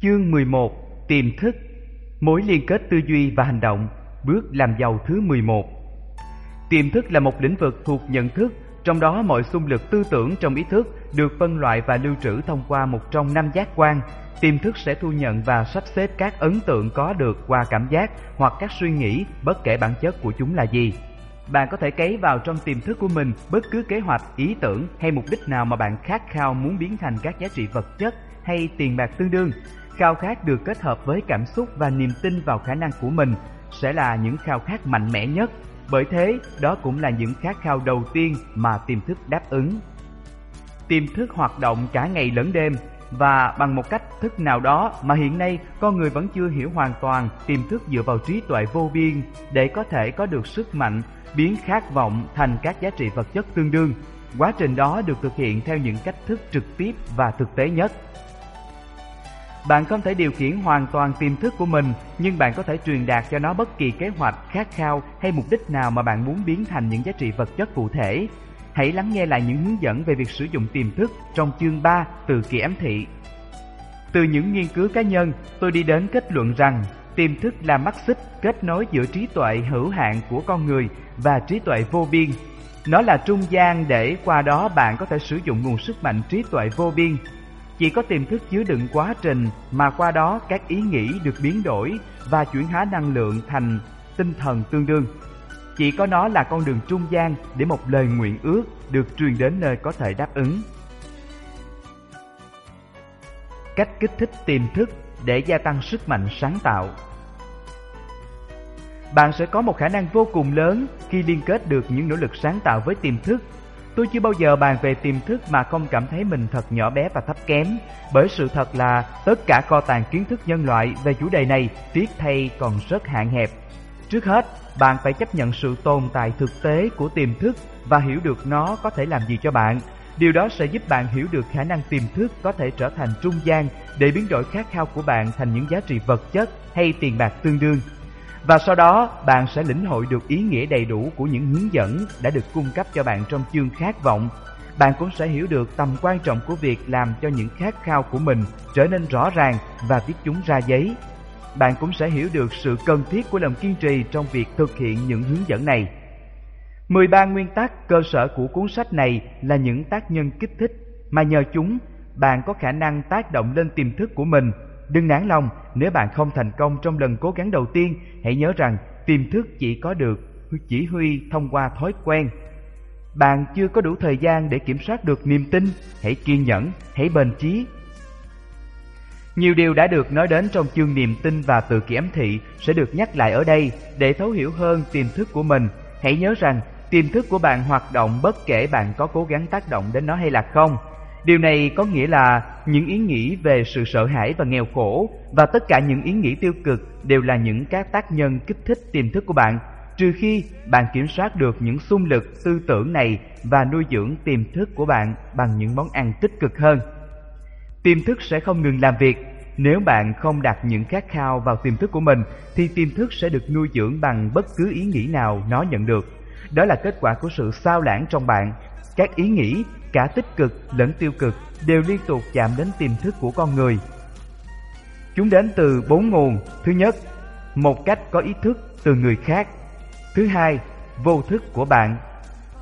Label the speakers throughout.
Speaker 1: Chương 11 Tiềm thức. Mối liên kết tư duy và hành động. Bước làm giàu thứ 11 Tiềm thức là một lĩnh vực thuộc nhận thức Trong đó mọi xung lực tư tưởng trong ý thức Được phân loại và lưu trữ thông qua một trong năm giác quan. Tiềm thức sẽ thu nhận và sắp xếp các ấn tượng có được qua cảm giác Hoặc các suy nghĩ bất kể bản chất của chúng là gì. Bạn có thể cấy vào trong tiềm thức của mình bất cứ kế hoạch, ý tưởng hay mục đích nào mà bạn khát khao muốn biến thành các giá trị vật chất hay tiền bạc tương đương. Khao khát được kết hợp với cảm xúc và niềm tin vào khả năng của mình sẽ là những khao khát mạnh mẽ nhất. Bởi thế, đó cũng là những khát khao đầu tiên mà tiềm thức đáp ứng. Tiềm thức hoạt động cả ngày lẫn đêm và bằng một cách thức nào đó mà hiện nay con người vẫn chưa hiểu hoàn toàn tiềm thức dựa vào trí tuệ vô biên để có thể có được sức mạnh biến khát vọng thành các giá trị vật chất tương đương. Quá trình đó được thực hiện theo những cách thức trực tiếp và thực tế nhất. Bạn không thể điều khiển hoàn toàn tiềm thức của mình, nhưng bạn có thể truyền đạt cho nó bất kỳ kế hoạch, khát khao hay mục đích nào mà bạn muốn biến thành những giá trị vật chất cụ thể. Hãy lắng nghe lại những hướng dẫn về việc sử dụng tiềm thức trong chương 3 từ kỳ ám thị. Từ những nghiên cứu cá nhân, tôi đi đến kết luận rằng tiềm thức là mắt xích kết nối giữa trí tuệ hữu hạn của con người và trí tuệ vô biên. Nó là trung gian để qua đó bạn có thể sử dụng nguồn sức mạnh trí tuệ vô biên. Chỉ có tiềm thức chứa đựng quá trình mà qua đó các ý nghĩ được biến đổi và chuyển hóa năng lượng thành tinh thần tương đương. Chỉ có nó là con đường trung gian để một lời nguyện ước được truyền đến nơi có thể đáp ứng. Cách kích thích tiềm thức để gia tăng sức mạnh sáng tạo bạn sẽ có một khả năng vô cùng lớn khi liên kết được những nỗ lực sáng tạo với tiềm thức. Tôi chưa bao giờ bàn về tiềm thức mà không cảm thấy mình thật nhỏ bé và thấp kém, bởi sự thật là tất cả kho tàng kiến thức nhân loại về chủ đề này tiếc thay còn rất hạn hẹp. Trước hết, bạn phải chấp nhận sự tồn tại thực tế của tiềm thức và hiểu được nó có thể làm gì cho bạn. Điều đó sẽ giúp bạn hiểu được khả năng tiềm thức có thể trở thành trung gian để biến đổi khát khao của bạn thành những giá trị vật chất hay tiền bạc tương đương. Và sau đó, bạn sẽ lĩnh hội được ý nghĩa đầy đủ của những hướng dẫn đã được cung cấp cho bạn trong chương khát vọng. Bạn cũng sẽ hiểu được tầm quan trọng của việc làm cho những khát khao của mình trở nên rõ ràng và viết chúng ra giấy. Bạn cũng sẽ hiểu được sự cần thiết của lòng kiên trì trong việc thực hiện những hướng dẫn này. 13 nguyên tắc cơ sở của cuốn sách này là những tác nhân kích thích mà nhờ chúng bạn có khả năng tác động lên tiềm thức của mình Đừng nản lòng nếu bạn không thành công trong lần cố gắng đầu tiên, hãy nhớ rằng tiềm thức chỉ có được chỉ huy thông qua thói quen. Bạn chưa có đủ thời gian để kiểm soát được niềm tin, hãy kiên nhẫn, hãy bền chí. Nhiều điều đã được nói đến trong chương niềm tin và tự kỷ ám thị sẽ được nhắc lại ở đây để thấu hiểu hơn tiềm thức của mình. Hãy nhớ rằng tiềm thức của bạn hoạt động bất kể bạn có cố gắng tác động đến nó hay là không. Điều này có nghĩa là những ý nghĩ về sự sợ hãi và nghèo khổ và tất cả những ý nghĩ tiêu cực đều là những các tác nhân kích thích tiềm thức của bạn, trừ khi bạn kiểm soát được những xung lực tư tưởng này và nuôi dưỡng tiềm thức của bạn bằng những món ăn tích cực hơn. Tiềm thức sẽ không ngừng làm việc. Nếu bạn không đặt những khát khao vào tiềm thức của mình thì tiềm thức sẽ được nuôi dưỡng bằng bất cứ ý nghĩ nào nó nhận được. Đó là kết quả của sự sao lãng trong bạn. Các ý nghĩ cả tích cực lẫn tiêu cực đều liên tục chạm đến tiềm thức của con người. Chúng đến từ bốn nguồn. Thứ nhất, một cách có ý thức từ người khác. Thứ hai, vô thức của bạn.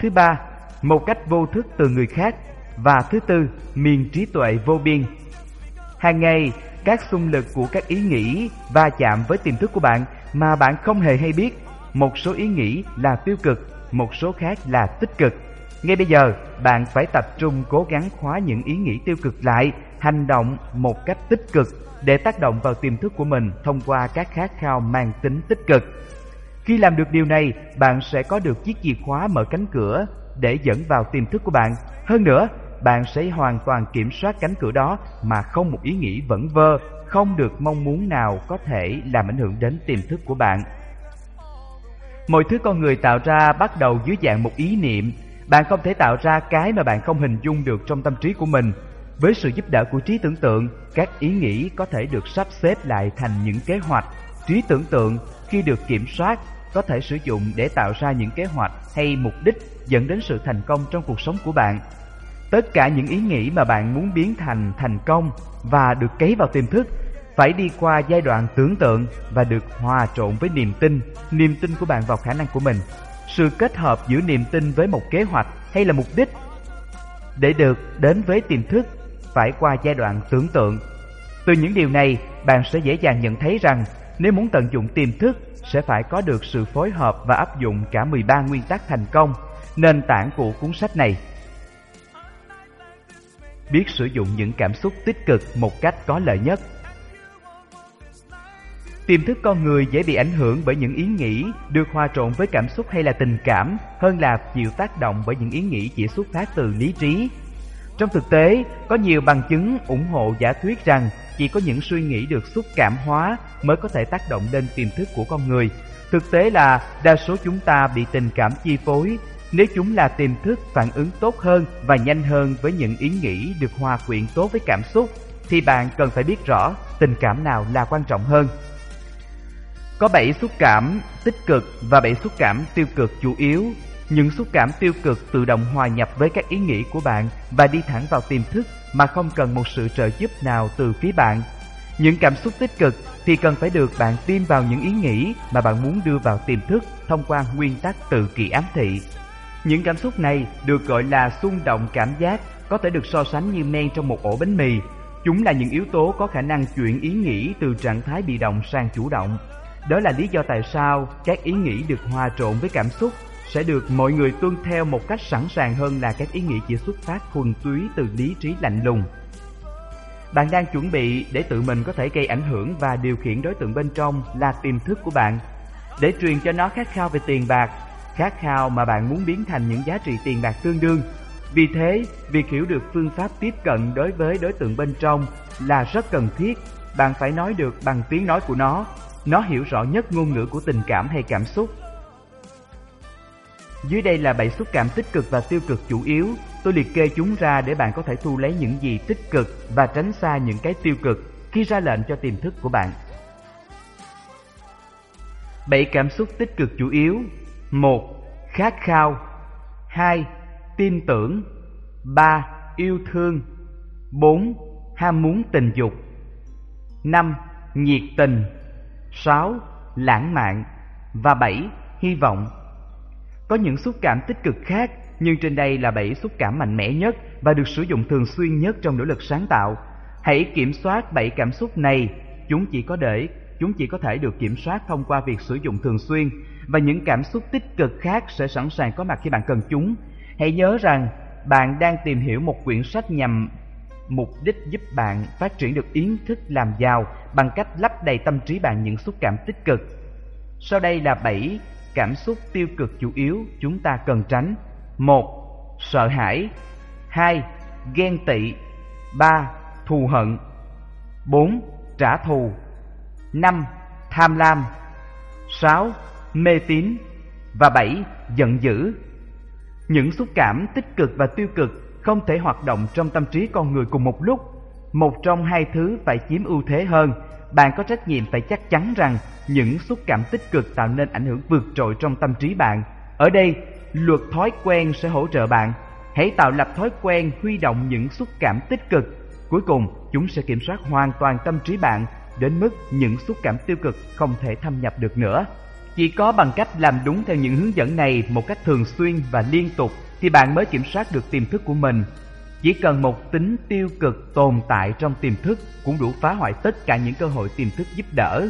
Speaker 1: Thứ ba, một cách vô thức từ người khác. Và thứ tư, miền trí tuệ vô biên. Hàng ngày, các xung lực của các ý nghĩ va chạm với tiềm thức của bạn mà bạn không hề hay biết. Một số ý nghĩ là tiêu cực, một số khác là tích cực. Ngay bây giờ, bạn phải tập trung cố gắng khóa những ý nghĩ tiêu cực lại, hành động một cách tích cực để tác động vào tiềm thức của mình thông qua các khát khao mang tính tích cực. Khi làm được điều này, bạn sẽ có được chiếc chìa khóa mở cánh cửa để dẫn vào tiềm thức của bạn. Hơn nữa, bạn sẽ hoàn toàn kiểm soát cánh cửa đó mà không một ý nghĩ vẩn vơ, không được mong muốn nào có thể làm ảnh hưởng đến tiềm thức của bạn. Mọi thứ con người tạo ra bắt đầu dưới dạng một ý niệm bạn không thể tạo ra cái mà bạn không hình dung được trong tâm trí của mình. Với sự giúp đỡ của trí tưởng tượng, các ý nghĩ có thể được sắp xếp lại thành những kế hoạch. Trí tưởng tượng khi được kiểm soát có thể sử dụng để tạo ra những kế hoạch hay mục đích dẫn đến sự thành công trong cuộc sống của bạn. Tất cả những ý nghĩ mà bạn muốn biến thành thành công và được cấy vào tiềm thức phải đi qua giai đoạn tưởng tượng và được hòa trộn với niềm tin, niềm tin của bạn vào khả năng của mình. Sự kết hợp giữa niềm tin với một kế hoạch hay là mục đích. Để được đến với tiềm thức, phải qua giai đoạn tưởng tượng. Từ những điều này, bạn sẽ dễ dàng nhận thấy rằng nếu muốn tận dụng tiềm thức sẽ phải có được sự phối hợp và áp dụng cả 13 nguyên tắc thành công, nền tảng của cuốn sách này. Biết sử dụng những cảm xúc tích cực một cách có lợi nhất Tiềm thức con người dễ bị ảnh hưởng bởi những ý nghĩ được hòa trộn với cảm xúc hay là tình cảm hơn là chịu tác động bởi những ý nghĩ chỉ xuất phát từ lý trí. Trong thực tế, có nhiều bằng chứng ủng hộ giả thuyết rằng chỉ có những suy nghĩ được xúc cảm hóa mới có thể tác động lên tiềm thức của con người. Thực tế là đa số chúng ta bị tình cảm chi phối. Nếu chúng là tiềm thức phản ứng tốt hơn và nhanh hơn với những ý nghĩ được hòa quyện tốt với cảm xúc, thì bạn cần phải biết rõ tình cảm nào là quan trọng hơn. Có 7 xúc cảm tích cực và 7 xúc cảm tiêu cực chủ yếu. Những xúc cảm tiêu cực tự động hòa nhập với các ý nghĩ của bạn và đi thẳng vào tiềm thức mà không cần một sự trợ giúp nào từ phía bạn. Những cảm xúc tích cực thì cần phải được bạn tiêm vào những ý nghĩ mà bạn muốn đưa vào tiềm thức thông qua nguyên tắc tự kỳ ám thị. Những cảm xúc này được gọi là xung động cảm giác, có thể được so sánh như men trong một ổ bánh mì. Chúng là những yếu tố có khả năng chuyển ý nghĩ từ trạng thái bị động sang chủ động. Đó là lý do tại sao các ý nghĩ được hòa trộn với cảm xúc sẽ được mọi người tuân theo một cách sẵn sàng hơn là các ý nghĩ chỉ xuất phát thuần túy từ lý trí lạnh lùng. Bạn đang chuẩn bị để tự mình có thể gây ảnh hưởng và điều khiển đối tượng bên trong là tiềm thức của bạn, để truyền cho nó khát khao về tiền bạc, khát khao mà bạn muốn biến thành những giá trị tiền bạc tương đương. Vì thế, việc hiểu được phương pháp tiếp cận đối với đối tượng bên trong là rất cần thiết. Bạn phải nói được bằng tiếng nói của nó nó hiểu rõ nhất ngôn ngữ của tình cảm hay cảm xúc. Dưới đây là 7 xúc cảm tích cực và tiêu cực chủ yếu. Tôi liệt kê chúng ra để bạn có thể thu lấy những gì tích cực và tránh xa những cái tiêu cực khi ra lệnh cho tiềm thức của bạn. 7 cảm xúc tích cực chủ yếu. 1. Khát khao. 2. Tin tưởng. 3. Yêu thương. 4. Ham muốn tình dục. 5. Nhiệt tình. 6. Lãng mạn và 7. Hy vọng. Có những xúc cảm tích cực khác, nhưng trên đây là 7 xúc cảm mạnh mẽ nhất và được sử dụng thường xuyên nhất trong nỗ lực sáng tạo. Hãy kiểm soát 7 cảm xúc này, chúng chỉ có để chúng chỉ có thể được kiểm soát thông qua việc sử dụng thường xuyên và những cảm xúc tích cực khác sẽ sẵn sàng có mặt khi bạn cần chúng. Hãy nhớ rằng bạn đang tìm hiểu một quyển sách nhằm mục đích giúp bạn phát triển được ý thức làm giàu bằng cách lấp đầy tâm trí bạn những xúc cảm tích cực. Sau đây là 7 cảm xúc tiêu cực chủ yếu chúng ta cần tránh. 1. Sợ hãi 2. Ghen tị 3. Thù hận 4. Trả thù 5. Tham lam 6. Mê tín và 7. Giận dữ Những xúc cảm tích cực và tiêu cực không thể hoạt động trong tâm trí con người cùng một lúc. Một trong hai thứ phải chiếm ưu thế hơn. Bạn có trách nhiệm phải chắc chắn rằng những xúc cảm tích cực tạo nên ảnh hưởng vượt trội trong tâm trí bạn. Ở đây, luật thói quen sẽ hỗ trợ bạn. Hãy tạo lập thói quen huy động những xúc cảm tích cực. Cuối cùng, chúng sẽ kiểm soát hoàn toàn tâm trí bạn đến mức những xúc cảm tiêu cực không thể thâm nhập được nữa. Chỉ có bằng cách làm đúng theo những hướng dẫn này một cách thường xuyên và liên tục thì bạn mới kiểm soát được tiềm thức của mình. Chỉ cần một tính tiêu cực tồn tại trong tiềm thức cũng đủ phá hoại tất cả những cơ hội tiềm thức giúp đỡ.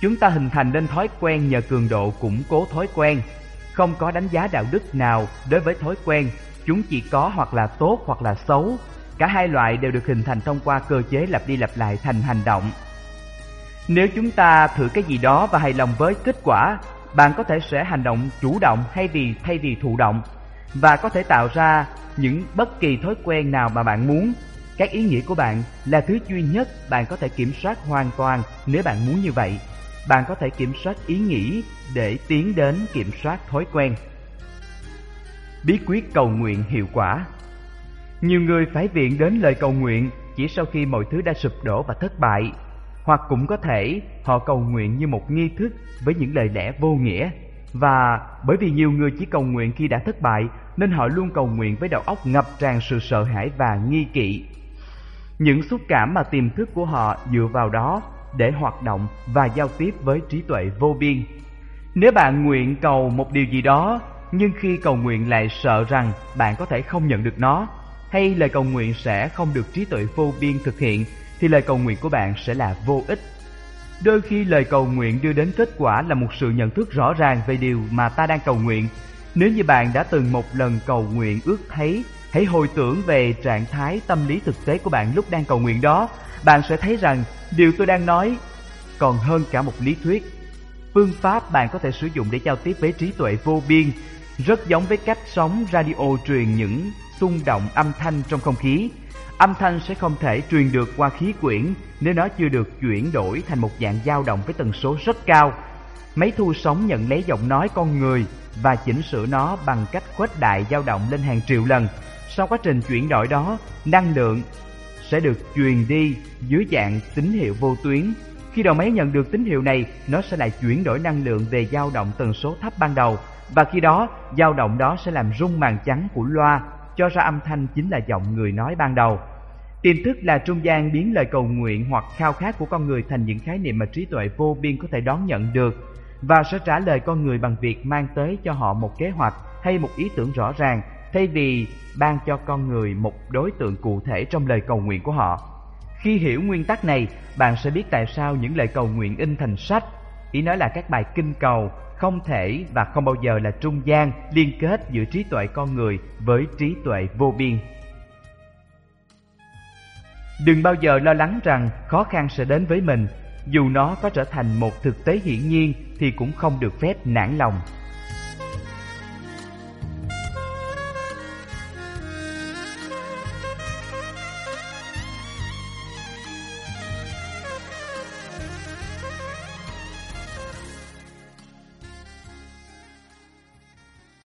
Speaker 1: Chúng ta hình thành nên thói quen nhờ cường độ củng cố thói quen. Không có đánh giá đạo đức nào đối với thói quen, chúng chỉ có hoặc là tốt hoặc là xấu. Cả hai loại đều được hình thành thông qua cơ chế lặp đi lặp lại thành hành động. Nếu chúng ta thử cái gì đó và hài lòng với kết quả, bạn có thể sẽ hành động chủ động hay vì thay vì thụ động và có thể tạo ra những bất kỳ thói quen nào mà bạn muốn. Các ý nghĩa của bạn là thứ duy nhất bạn có thể kiểm soát hoàn toàn nếu bạn muốn như vậy. Bạn có thể kiểm soát ý nghĩ để tiến đến kiểm soát thói quen. Bí quyết cầu nguyện hiệu quả Nhiều người phải viện đến lời cầu nguyện chỉ sau khi mọi thứ đã sụp đổ và thất bại. Hoặc cũng có thể họ cầu nguyện như một nghi thức với những lời lẽ vô nghĩa. Và bởi vì nhiều người chỉ cầu nguyện khi đã thất bại nên họ luôn cầu nguyện với đầu óc ngập tràn sự sợ hãi và nghi kỵ. những xúc cảm mà tiềm thức của họ dựa vào đó để hoạt động và giao tiếp với trí tuệ vô biên. Nếu bạn nguyện cầu một điều gì đó, nhưng khi cầu nguyện lại sợ rằng bạn có thể không nhận được nó, hay lời cầu nguyện sẽ không được trí tuệ vô biên thực hiện, thì lời cầu nguyện của bạn sẽ là vô ích. Đôi khi lời cầu nguyện đưa đến kết quả là một sự nhận thức rõ ràng về điều mà ta đang cầu nguyện. Nếu như bạn đã từng một lần cầu nguyện ước thấy, hãy hồi tưởng về trạng thái tâm lý thực tế của bạn lúc đang cầu nguyện đó. Bạn sẽ thấy rằng điều tôi đang nói còn hơn cả một lý thuyết. Phương pháp bạn có thể sử dụng để giao tiếp với trí tuệ vô biên, rất giống với cách sóng radio truyền những xung động âm thanh trong không khí. Âm thanh sẽ không thể truyền được qua khí quyển nếu nó chưa được chuyển đổi thành một dạng dao động với tần số rất cao. Máy thu sóng nhận lấy giọng nói con người và chỉnh sửa nó bằng cách khuếch đại dao động lên hàng triệu lần. Sau quá trình chuyển đổi đó, năng lượng sẽ được truyền đi dưới dạng tín hiệu vô tuyến. Khi đầu máy nhận được tín hiệu này, nó sẽ lại chuyển đổi năng lượng về dao động tần số thấp ban đầu và khi đó, dao động đó sẽ làm rung màng trắng của loa, cho ra âm thanh chính là giọng người nói ban đầu. Tiềm thức là trung gian biến lời cầu nguyện hoặc khao khát của con người thành những khái niệm mà trí tuệ vô biên có thể đón nhận được và sẽ trả lời con người bằng việc mang tới cho họ một kế hoạch hay một ý tưởng rõ ràng thay vì ban cho con người một đối tượng cụ thể trong lời cầu nguyện của họ. Khi hiểu nguyên tắc này, bạn sẽ biết tại sao những lời cầu nguyện in thành sách, ý nói là các bài kinh cầu không thể và không bao giờ là trung gian liên kết giữa trí tuệ con người với trí tuệ vô biên. Đừng bao giờ lo lắng rằng khó khăn sẽ đến với mình, dù nó có trở thành một thực tế hiển nhiên thì cũng không được phép nản lòng.